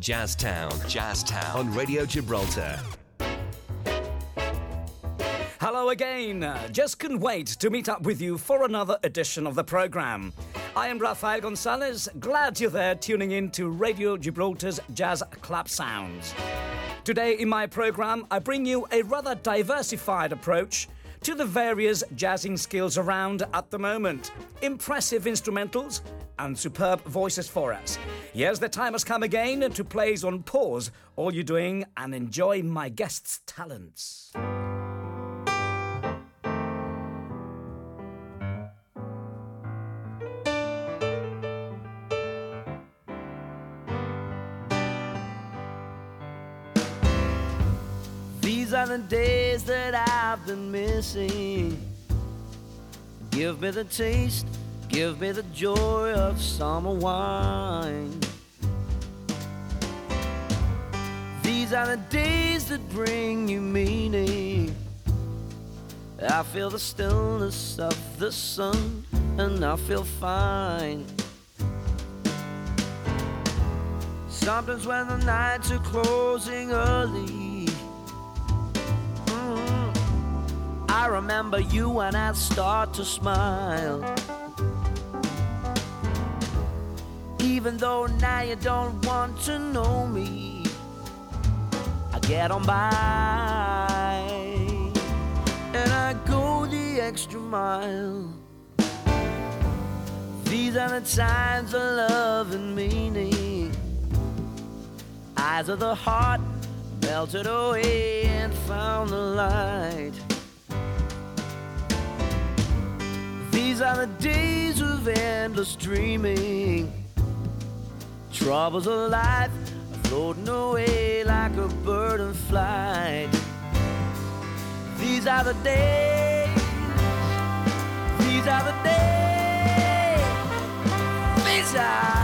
Jazztown. Jazztown. On Radio Gibraltar. Hello again. Just couldn't wait to meet up with you for another edition of the program. I am Rafael Gonzalez. Glad you're there tuning in to Radio Gibraltar's Jazz Club Sounds. Today in my program, I bring you a rather diversified approach to the various jazzing skills around at the moment. Impressive instrumentals and superb voices for us. Yes, the time has come again to place on pause all you're doing and enjoy my guests' talents. These are the days that I've been missing. Give me the taste, give me the joy of summer wine. These are the days that bring you meaning. I feel the stillness of the sun and I feel fine. Sometimes when the nights are closing early, I remember you and I start to smile. Even though now you don't want to know me, I get on by and I go the extra mile. These are the times of love and meaning. Eyes of the heart melted away and found the light. These are the days of endless dreaming. Troubles of life are floating away like a bird in flight. These are the days. These are the days. These are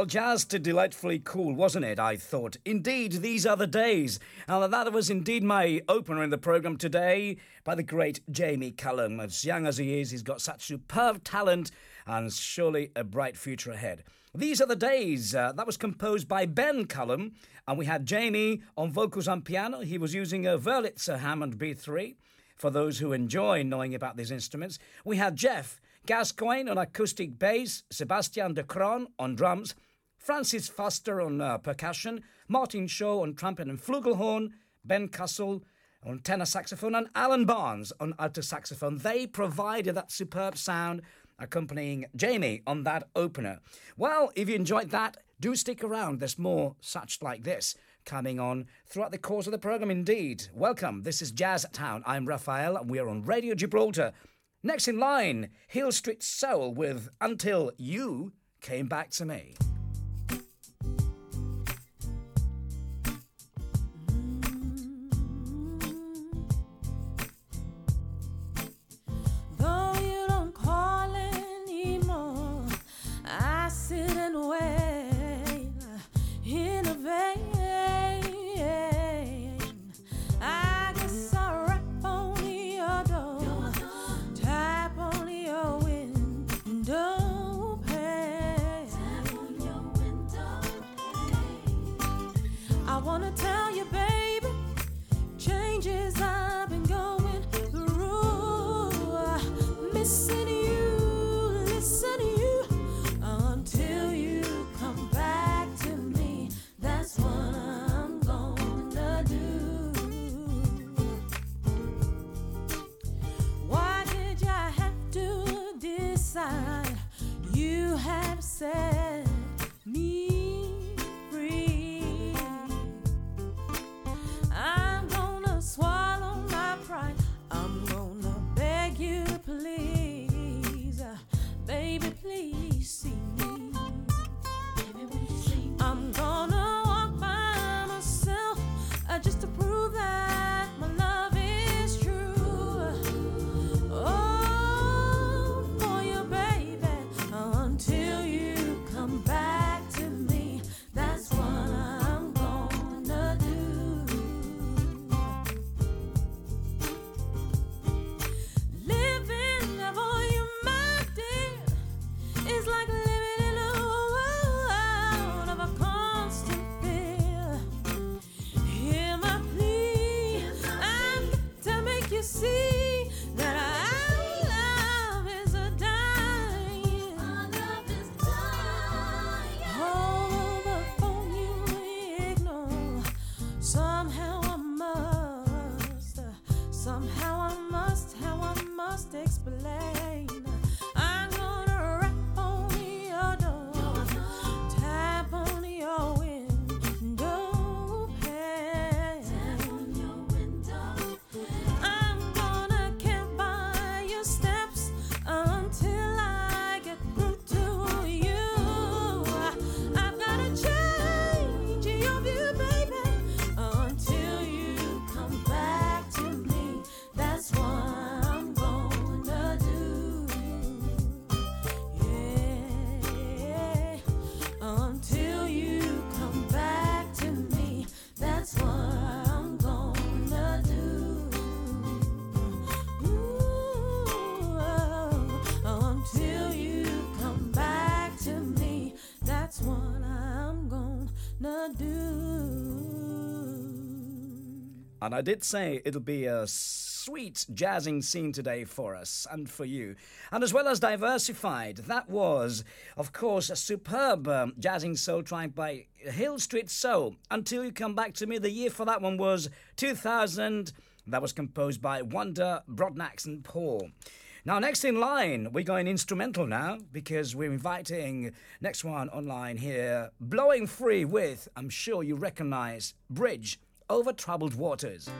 Well, jazzed delightfully cool, wasn't it? I thought. Indeed, these are the days. And that was indeed my opener in the programme today by the great Jamie Cullum. As young as he is, he's got such superb talent and surely a bright future ahead. These are the days. Uh, that was composed by Ben Cullum, and we had Jamie on vocals and piano. He was using a Wurlitzer Hammond B3. For those who enjoy knowing about these instruments, we had Geoff Gascoyne on acoustic bass, Sebastiaan de Krom on drums, Francis Foster on uh, percussion, Martin Shaw on trumpet and flugelhorn, Ben Castle on tenor saxophone, and Alan Barnes on alto saxophone. They provided that superb sound accompanying Jamie on that opener. Well, if you enjoyed that, do stick around. There's more such like this coming on throughout the course of the program indeed. Welcome. This is Jazz Town. I'm Raphael and we are on Radio Gibraltar. Next in line, Hill Street Soul with Until You Came Back to Me. I did say it'll be a sweet jazzing scene today for us and for you. And as well as diversified, that was, of course, a superb um, jazzing soul track by Hill Street Soul. Until you come back to me, the year for that one was 2000. That was composed by Wonder Broadnax and Paul. Now, next in line, we're going instrumental now because we're inviting next one online here, Blowing Free with, I'm sure you recognize, Bridge over troubled waters.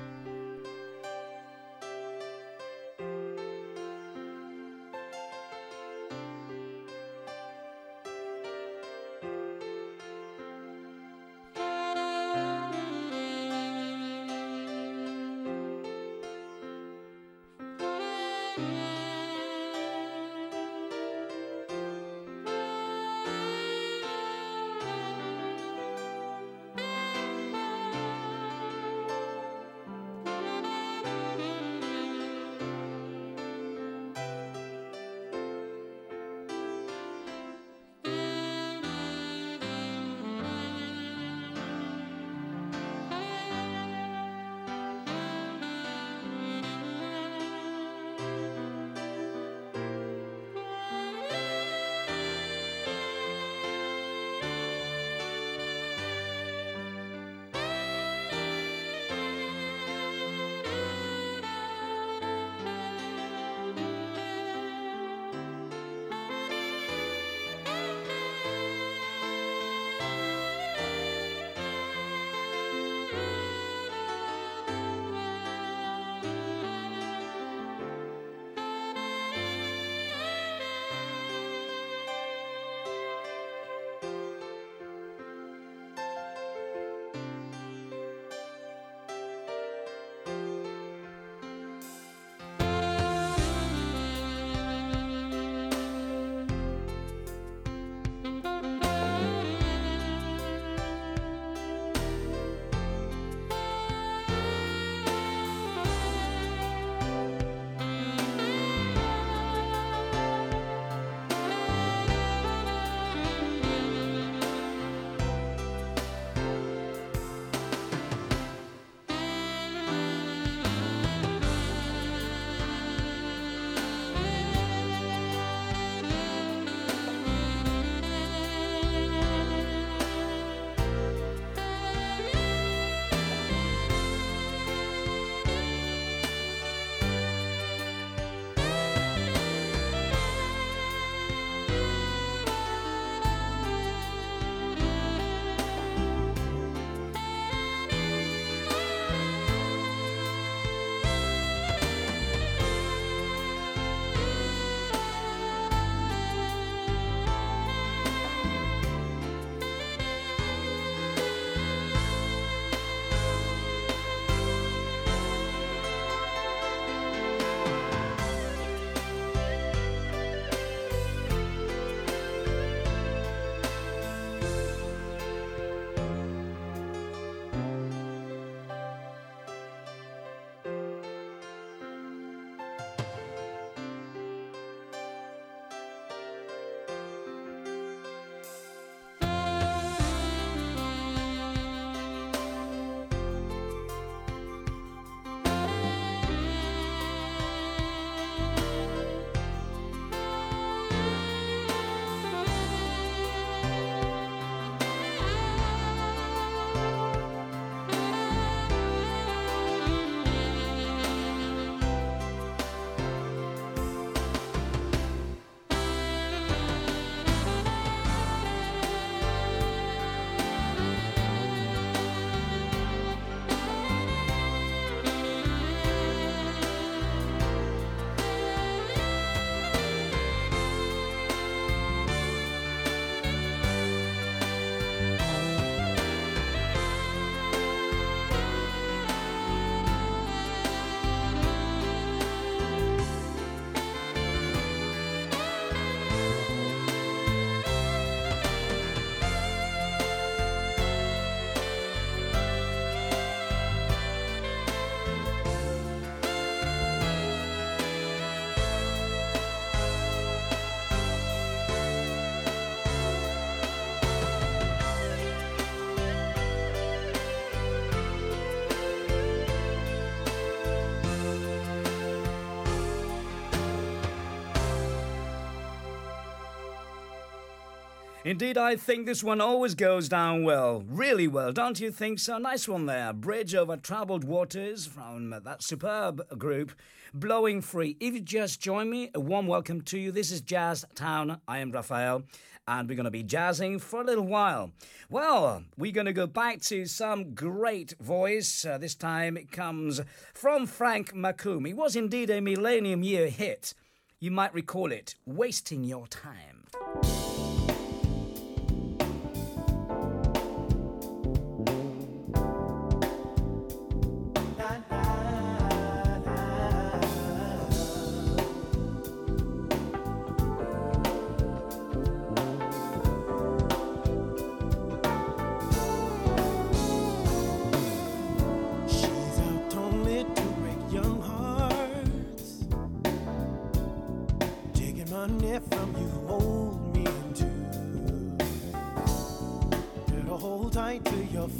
Indeed, I think this one always goes down well. Really well, don't you think so? Nice one there. Bridge over troubled waters from that superb group, Blowing Free. If you just join me, a warm welcome to you. This is Jazz Town. I am Raphael, and we're going to be jazzing for a little while. Well, we're going to go back to some great voice. Uh, this time it comes from Frank McComb. It was indeed a millennium year hit. You might recall it, Wasting Your Time.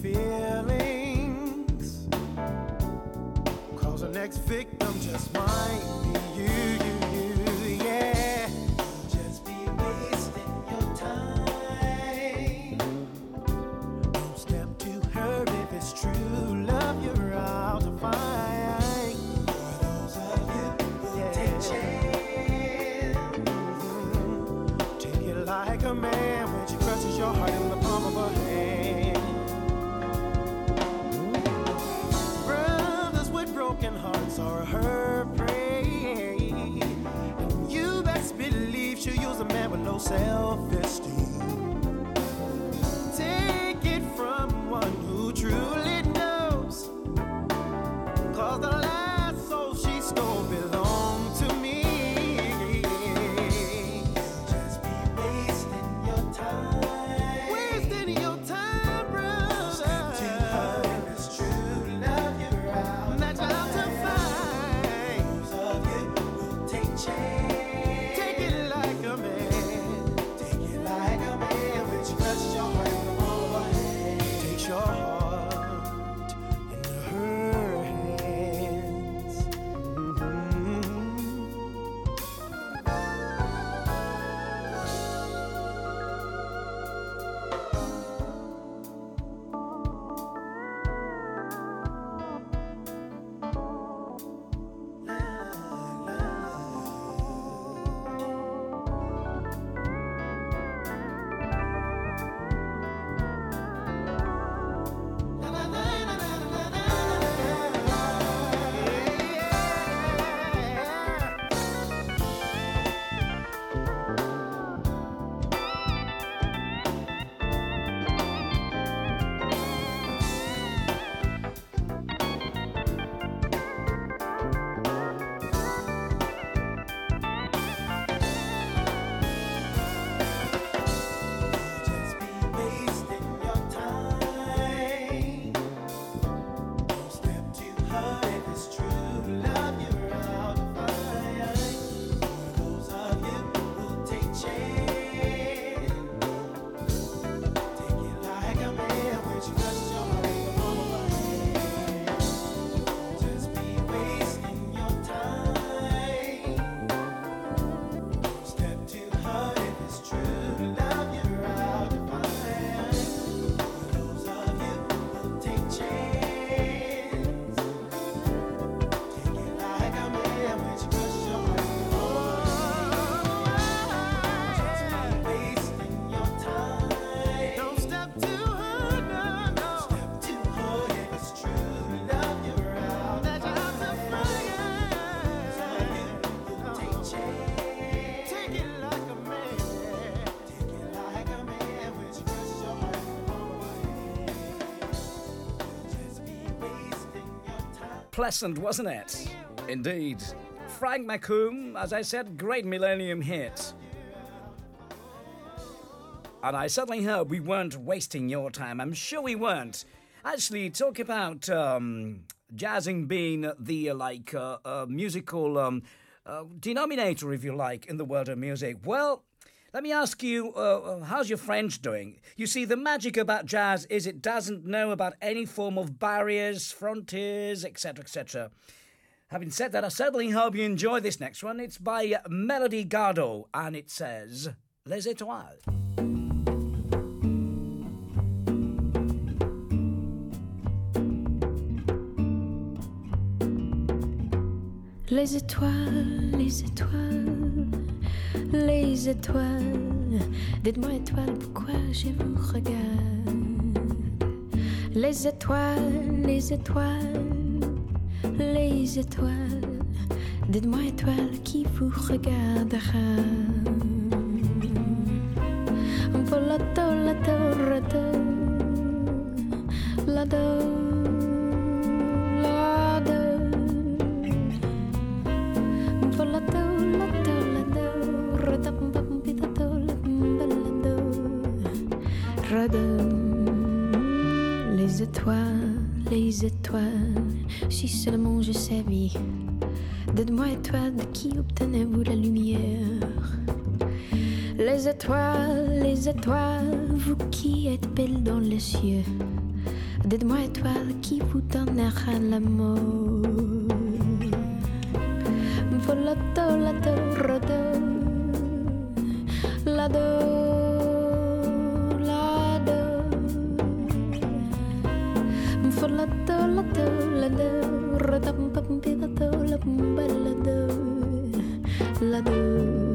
feelings. Cause the next victim just might be you. you. selfish. Pleasant, wasn't it? Indeed. Frank McComb, as I said, great millennium hit. And I certainly hope we weren't wasting your time. I'm sure we weren't. Actually, talk about um, jazzing being the like uh, uh, musical um, uh, denominator, if you like, in the world of music. Well, let me ask you, uh, uh, how's your French doing? You see, the magic about jazz is it doesn't know about any form of barriers, frontiers, etc., etc. Having said that, I certainly hope you enjoy this next one. It's by Melody Gardot, and it says Les Étoiles. Les étoiles, les étoiles. Les étoiles. Dites-moi, étoiles, pourquoi je vous regarde? Les étoiles, les étoiles, les étoiles. Dites-moi, étoiles, qui vous regardera? Rato, lado, lado. Les étoiles, les étoiles, si seulement je savais. Dites-moi, étoiles, de qui obtenez-vous la lumière? Les étoiles, les étoiles, vous qui êtes belles dans les cieux. Dites-moi, étoiles, qui vous donnera l'amour amado.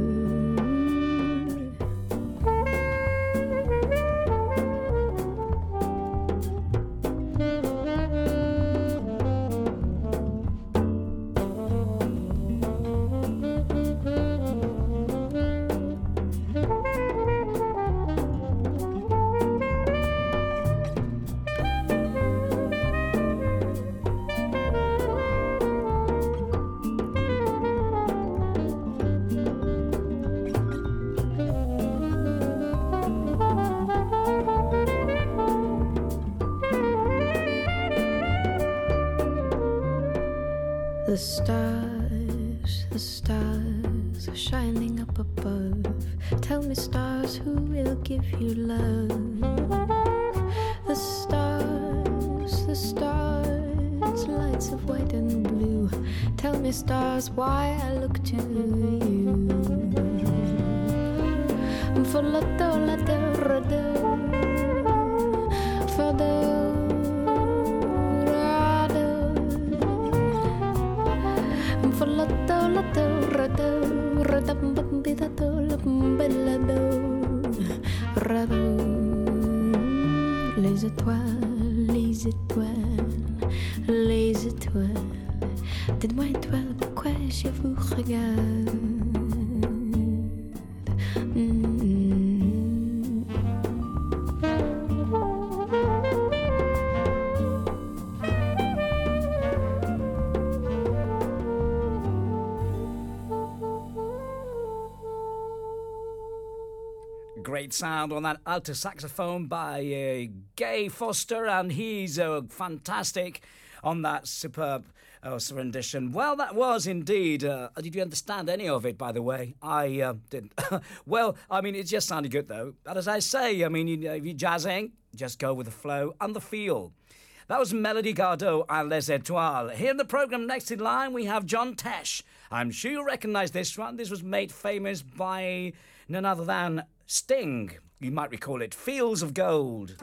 Great sound on that alto saxophone by uh, Gay Foster, and he's uh, fantastic on that superb uh, rendition. Well, that was indeed. Did you understand any of it, by the way? I didn't. well, I mean, it just sounded good, though. But as I say, I mean, you know, if you're jazzing, just go with the flow and the feel. That was Melody Gardot and Les Etoiles. Here in the program, next in line, we have John Tesh. I'm sure you'll recognize this one. This was made famous by none other than Sting. You might recall it Fields of Gold.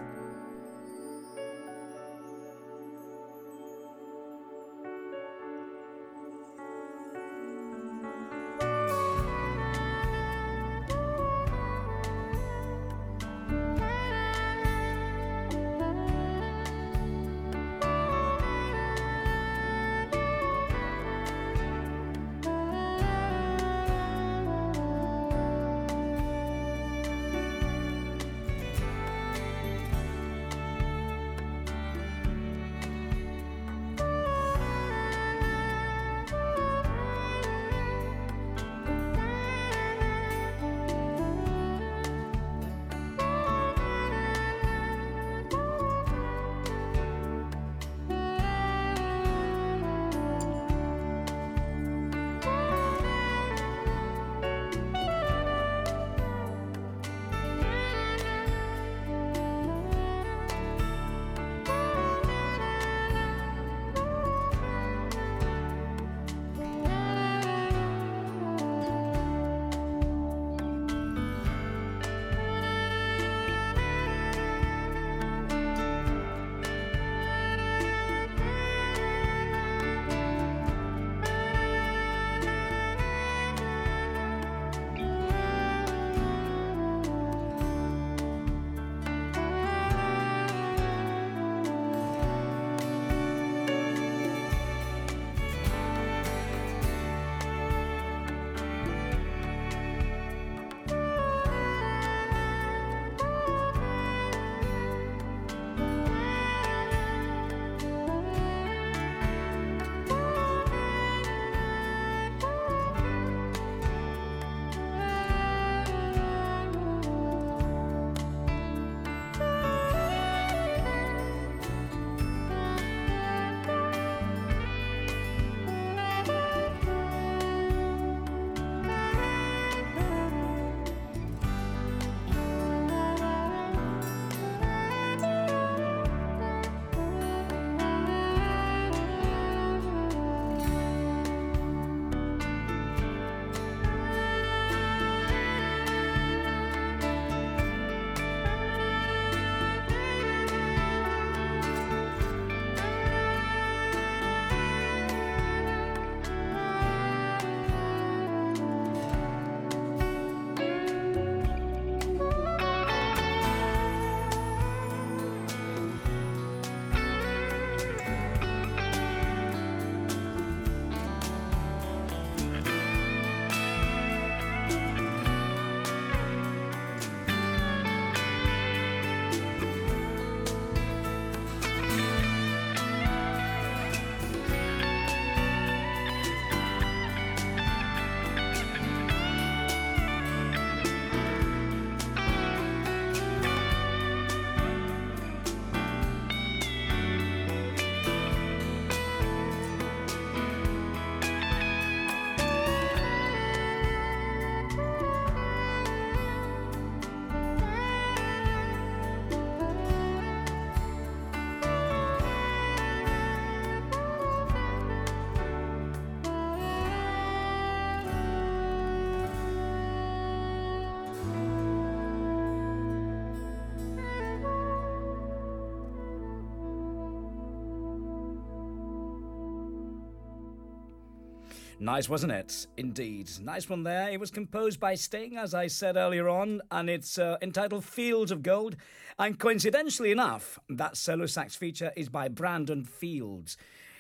Nice, wasn't it? Indeed. Nice one there. It was composed by Sting, as I said earlier on, and it's uh, entitled Fields of Gold. And coincidentally enough, that solo sax feature is by Brandon Fields.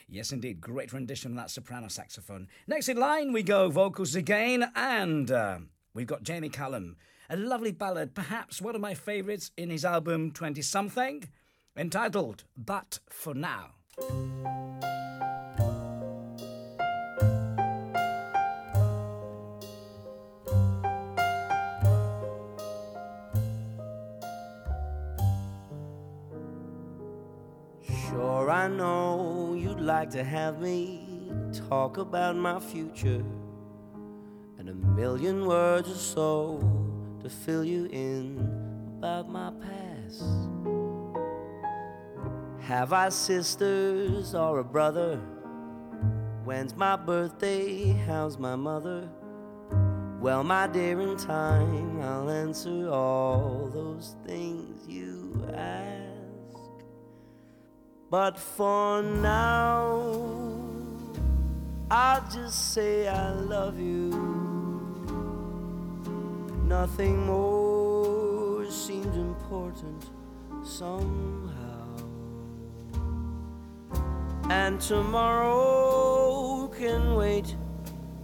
Yes, indeed. Great rendition of that soprano saxophone. Next in line, we go vocals again, and uh, we've got Jamie Cullum. A lovely ballad, perhaps one of my favourites in his album 20 something, entitled But for Now. I know you'd like to have me talk about my future and a million words or so to fill you in about my past. Have I sisters or a brother? When's my birthday? How's my mother? Well, my dear, in time I'll answer all those things you ask. But for now, I'll just say I love you. Nothing more seems important somehow. And tomorrow can wait,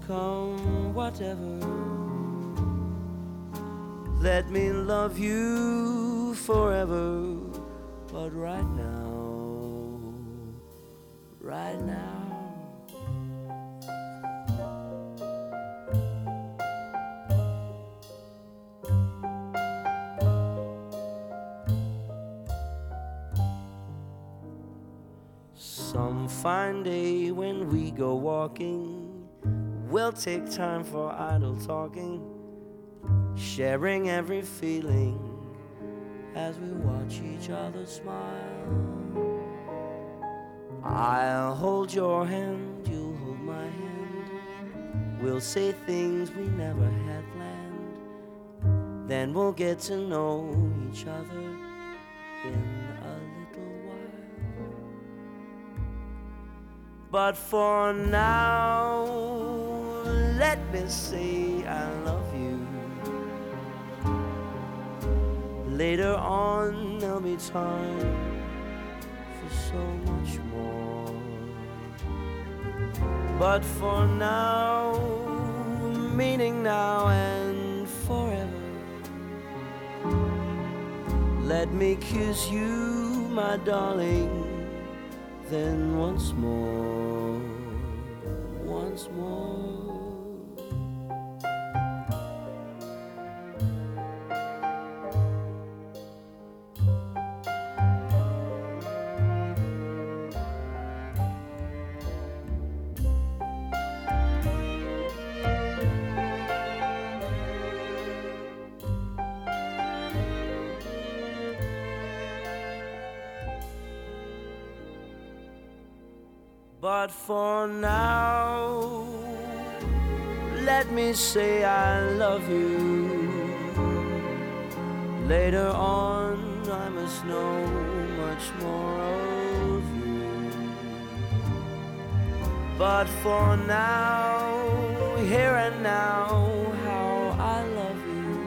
come whatever. Let me love you forever, but right now right now. Some fine day when we go walking, we'll take time for idle talking, sharing every feeling as we watch each other smile. I'll hold your hand, you'll hold my hand. We'll say things we never had planned. Then we'll get to know each other in a little while. But for now, let me say I love you. Later on, there'll be time so much more. But for now, meaning now and forever, let me kiss you, my darling, then once more, once more. Say I love you. Later on, I must know much more of you. But for now, here and now, how I love you.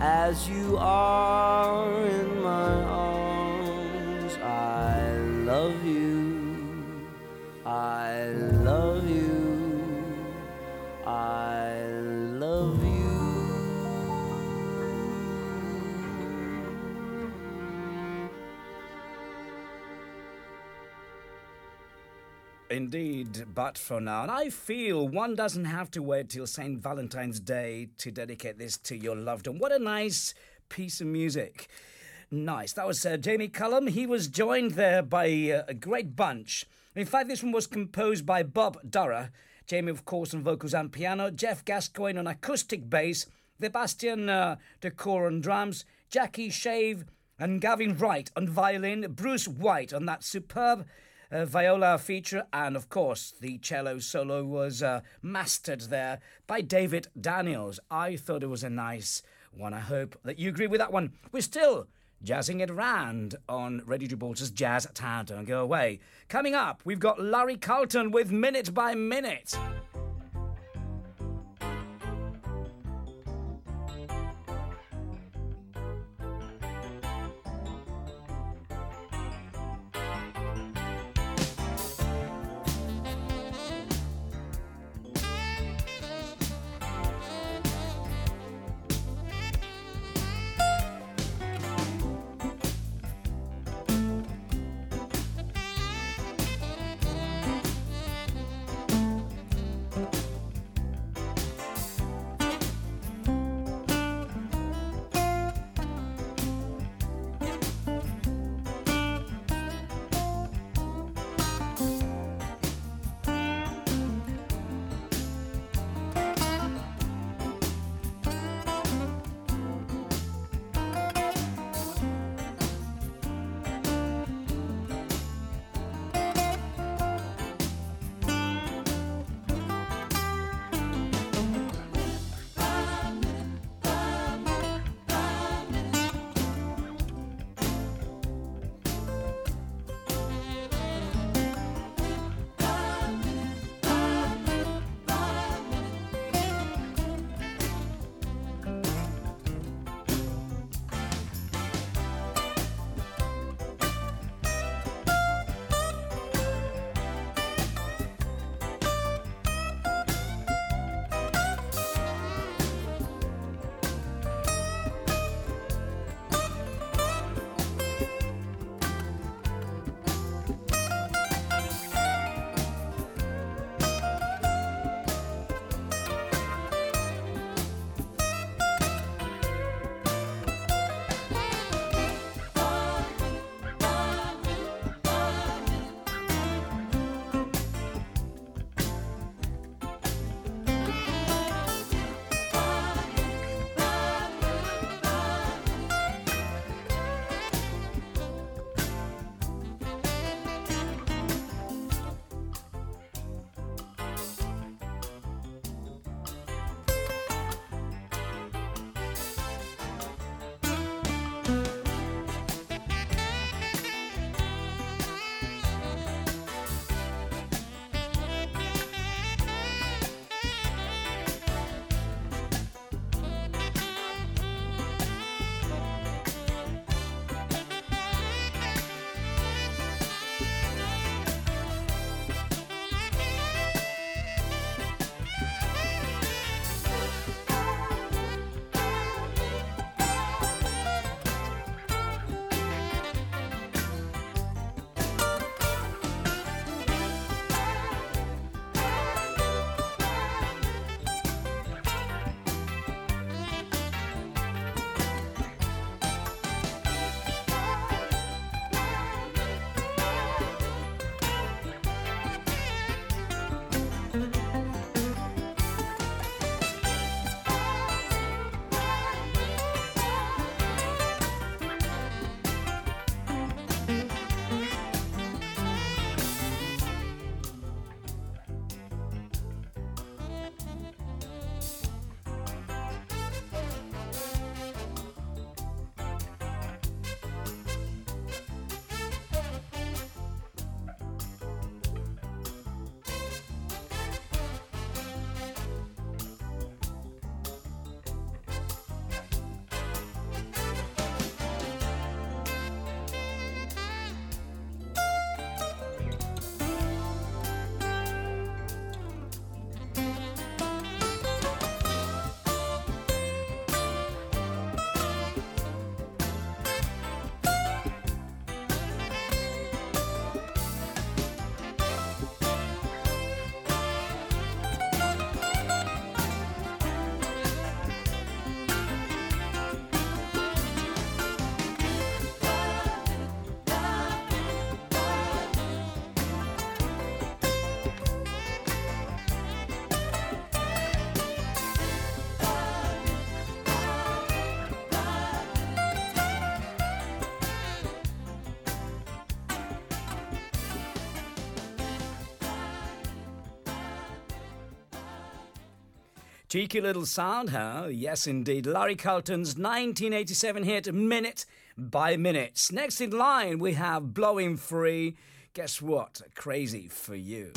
As you are in but for now. And I feel one doesn't have to wait till St. Valentine's Day to dedicate this to your loved one. What a nice piece of music. Nice. That was uh, Jamie Cullum. He was joined there by uh, a great bunch. In fact, this one was composed by Bob Dorough. Jamie, of course, on vocals and piano. Geoff Gascoyne on acoustic bass. Sebastian uh, Decor on drums. Jackie Shave and Gavin Wright on violin. Bruce White on that superb uh, viola feature, and of course, the cello solo was uh, mastered there by David Daniels. I thought it was a nice one. I hope that you agree with that one. We're still jazzing it around on Radio Gibraltar's Jazz Town. Don't go away. Coming up, we've got Larry Carlton with Minute by Minute. Cheeky little sound, huh? Yes, indeed. Larry Carlton's 1987 hit Minute by minutes. Next in line, we have Blowing Free. Guess what? Crazy for you.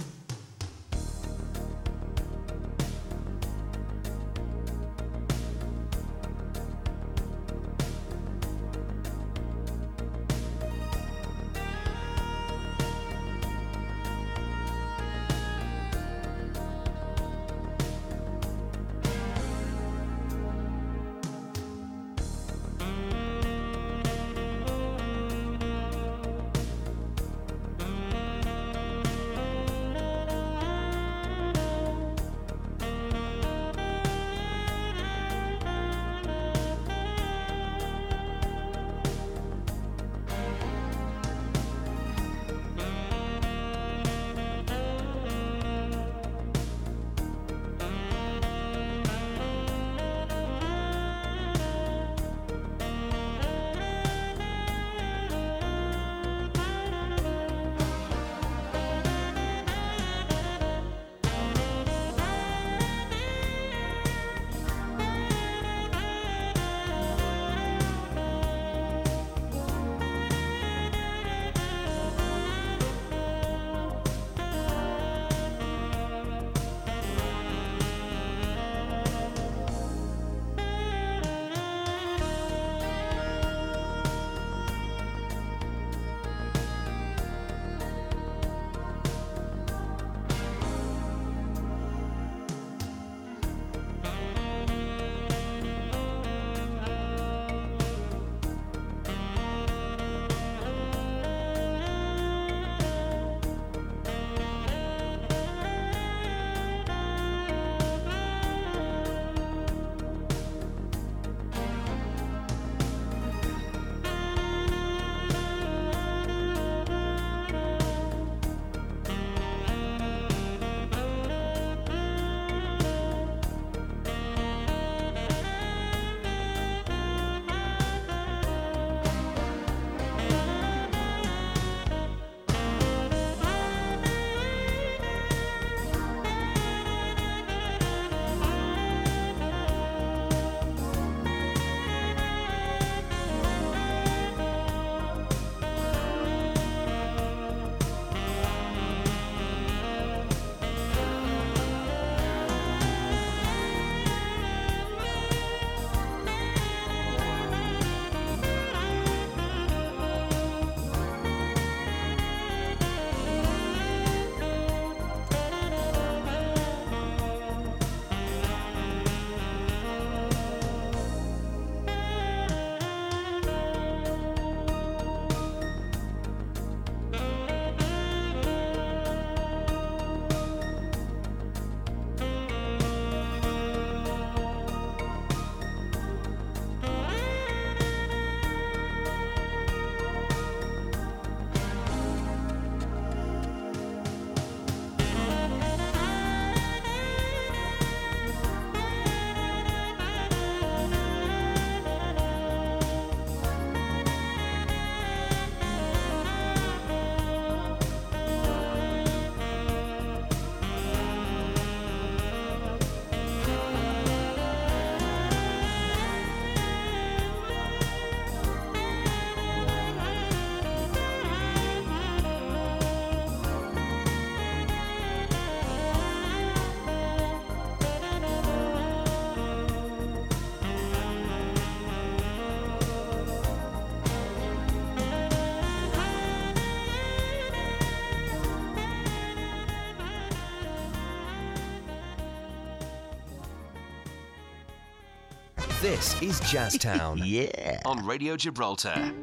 This is Jazztown yeah. on Radio Gibraltar.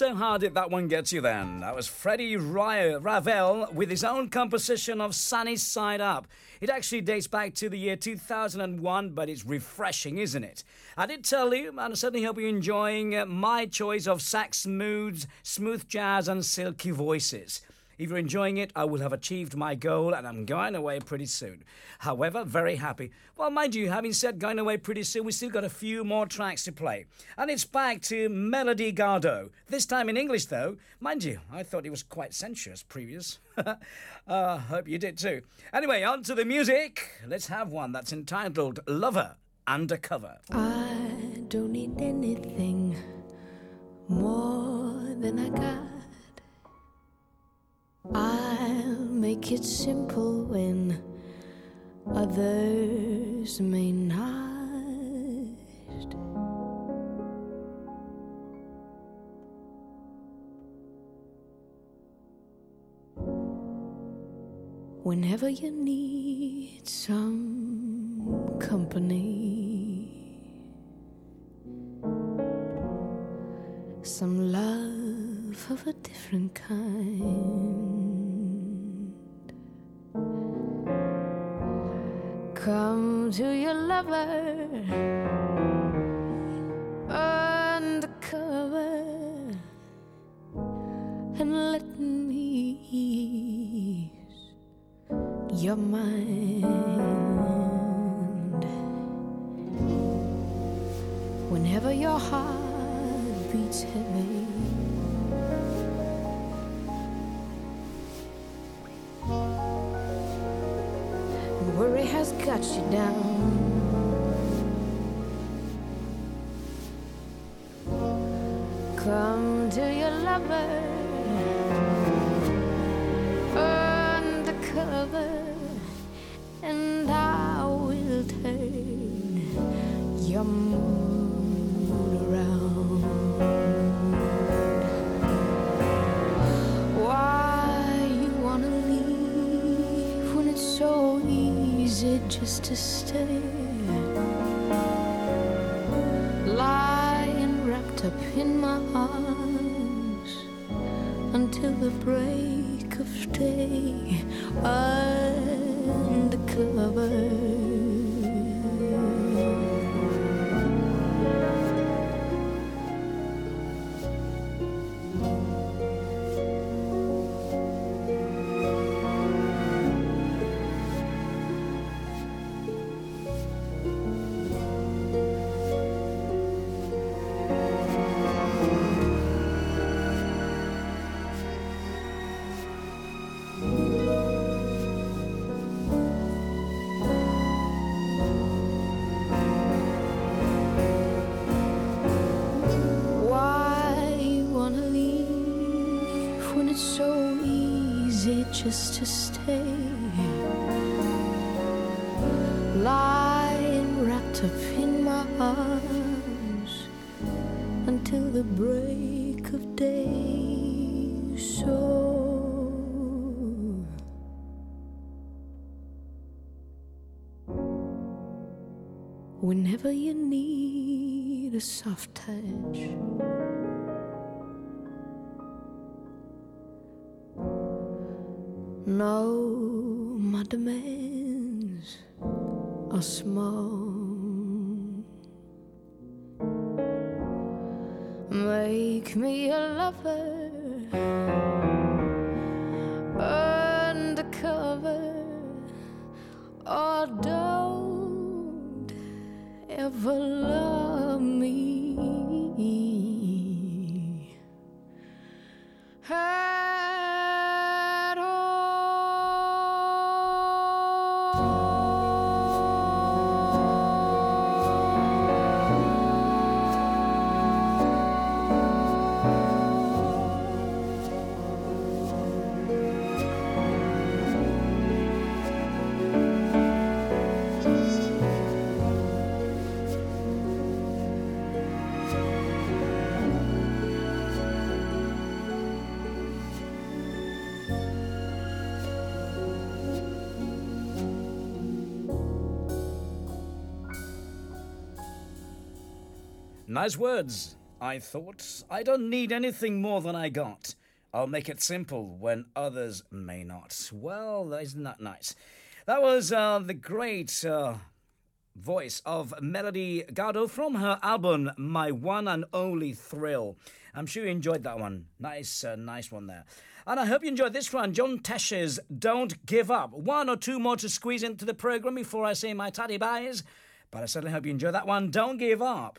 So hard if that one gets you then? That was Freddie Ravel with his own composition of Sunny Side Up. It actually dates back to the year 2001, but it's refreshing, isn't it? I did tell you, and I certainly hope you're enjoying uh, my choice of sax moods, smooth jazz, and silky voices. If you're enjoying it, I will have achieved my goal and I'm going away pretty soon. However, very happy. Well, mind you, having said going away pretty soon, we still got a few more tracks to play. And it's back to Melody Gardot. This time in English, though. Mind you, I thought it was quite sensuous previous. uh, hope you did too. Anyway, on to the music. Let's have one that's entitled Lover Undercover. I don't need anything more than I got. I'll make it simple when others may not. Whenever you need some company, some love of a different kind. Come to your lover undercover and let me ease your mind. Whenever your heart beats heavy. Got you down. Just to stay? Lying wrapped up in my arms a soft touch, no, my demands are small. Make me a lover Nice words. I thought. I don't need anything more than I got. I'll make it simple when others may not. Well, isn't that nice? That was uh, the great uh, voice of Melody Gardot from her album My One and Only Thrill. I'm sure you enjoyed that one. Nice, uh, nice one there. And I hope you enjoyed this one, John Tesh's Don't Give Up. One or two more to squeeze into the program before I say my tatty byes. But I certainly hope you enjoyed that one. Don't give up.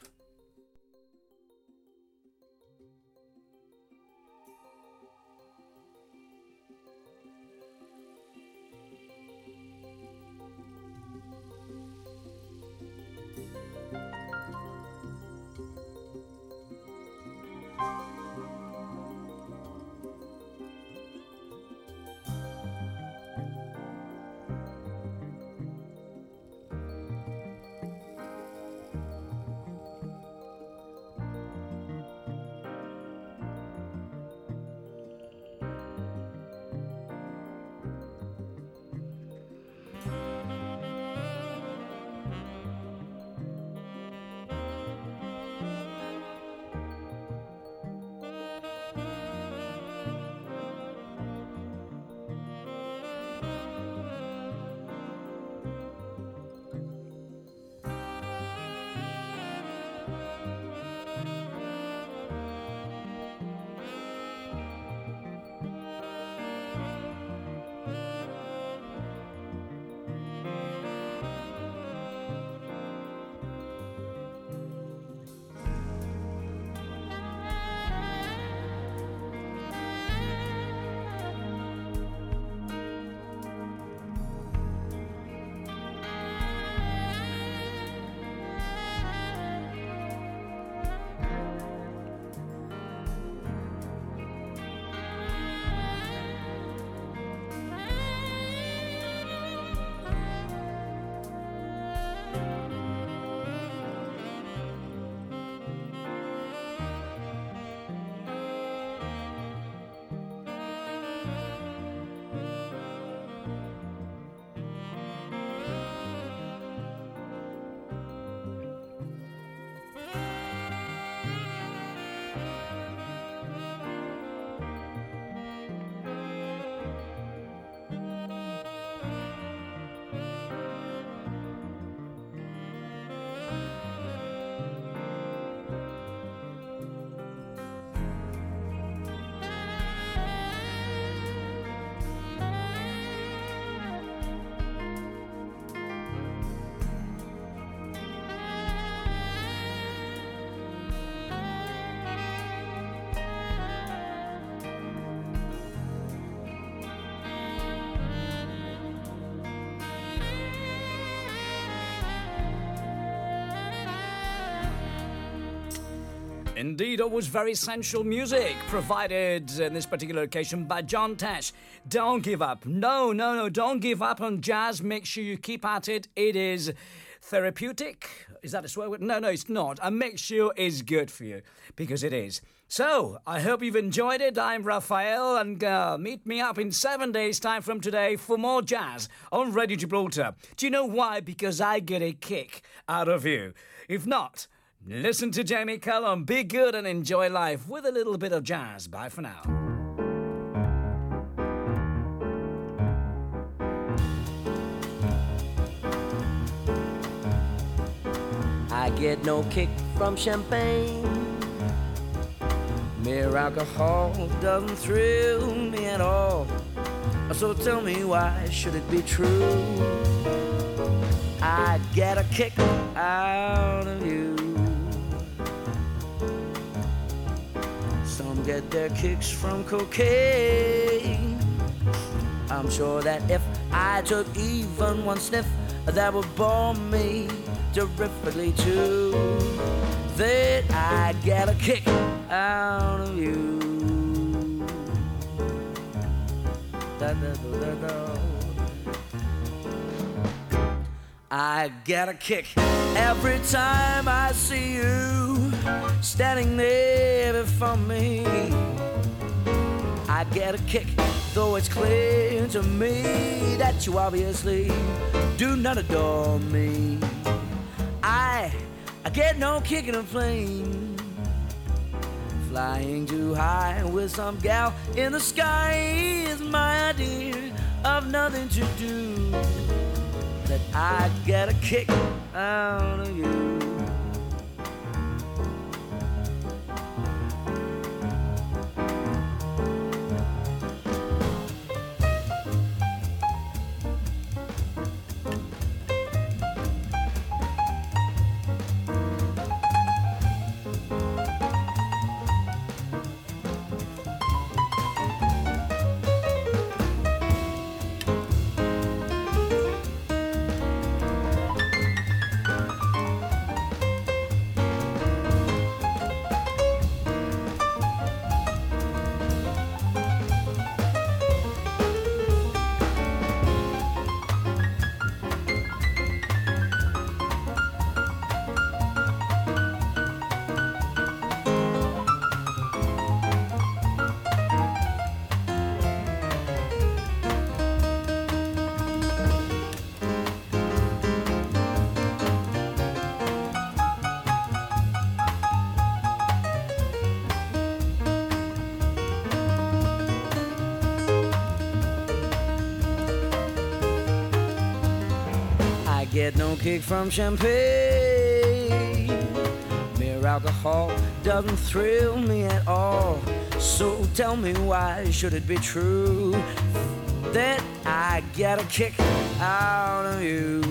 Indeed, it was very sensual music provided in this particular occasion by John Tesh. Don't give up. No, no, no, don't give up on jazz. Make sure you keep at it. It is therapeutic. Is that a swear word? No, no, it's not. And make sure it's good for you because it is. So, I hope you've enjoyed it. I'm Raphael, and uh, meet me up in seven days' time from today for more jazz on Radio Gibraltar. Do you know why? Because I get a kick out of you. If not, Listen to Jamie Cullum, be good and enjoy life with a little bit of jazz. Bye for now. I get no kick from champagne. Mere alcohol doesn't thrill me at all. So tell me why should it be true? I get a kick out of you. Some get their kicks from cocaine. I'm sure that if I took even one sniff, that would bore me terrifically too. That I get a kick out of you. Da, da, da, I get a kick every time I see you standing there before me. I get a kick, though it's clear to me that you obviously do not adore me. I, I get no kick in a plane. Flying too high with some gal in the sky is my idea of nothing to do. That I get a kick out of you. Get no kick from champagne. Mere alcohol doesn't thrill me at all. So tell me why should it be true that I get a kick out of you?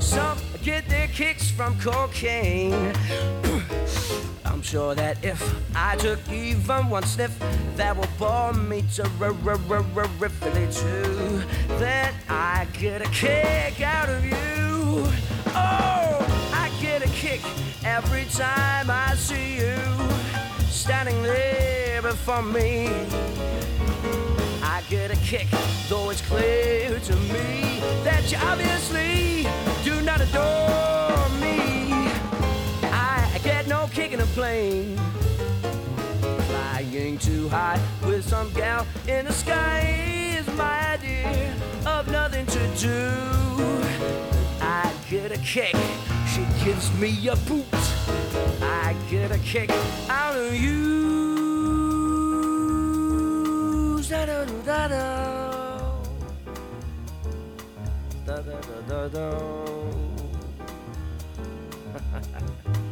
Some get their kicks from cocaine. I'm sure that if I took even one sniff, that would bore me to too. That I get a kick out of you. Oh, I get a kick every time I see you standing there before me. I get a kick, though it's clear to me that you obviously do not adore me. I get no kick in a plane. Flying too high with some gal in the sky my idea of nothing to do. I get a kick, she gives me a boot. I get a kick out of you. Da-da-da-da-da. Da-da-da-da-da.